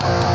Bye.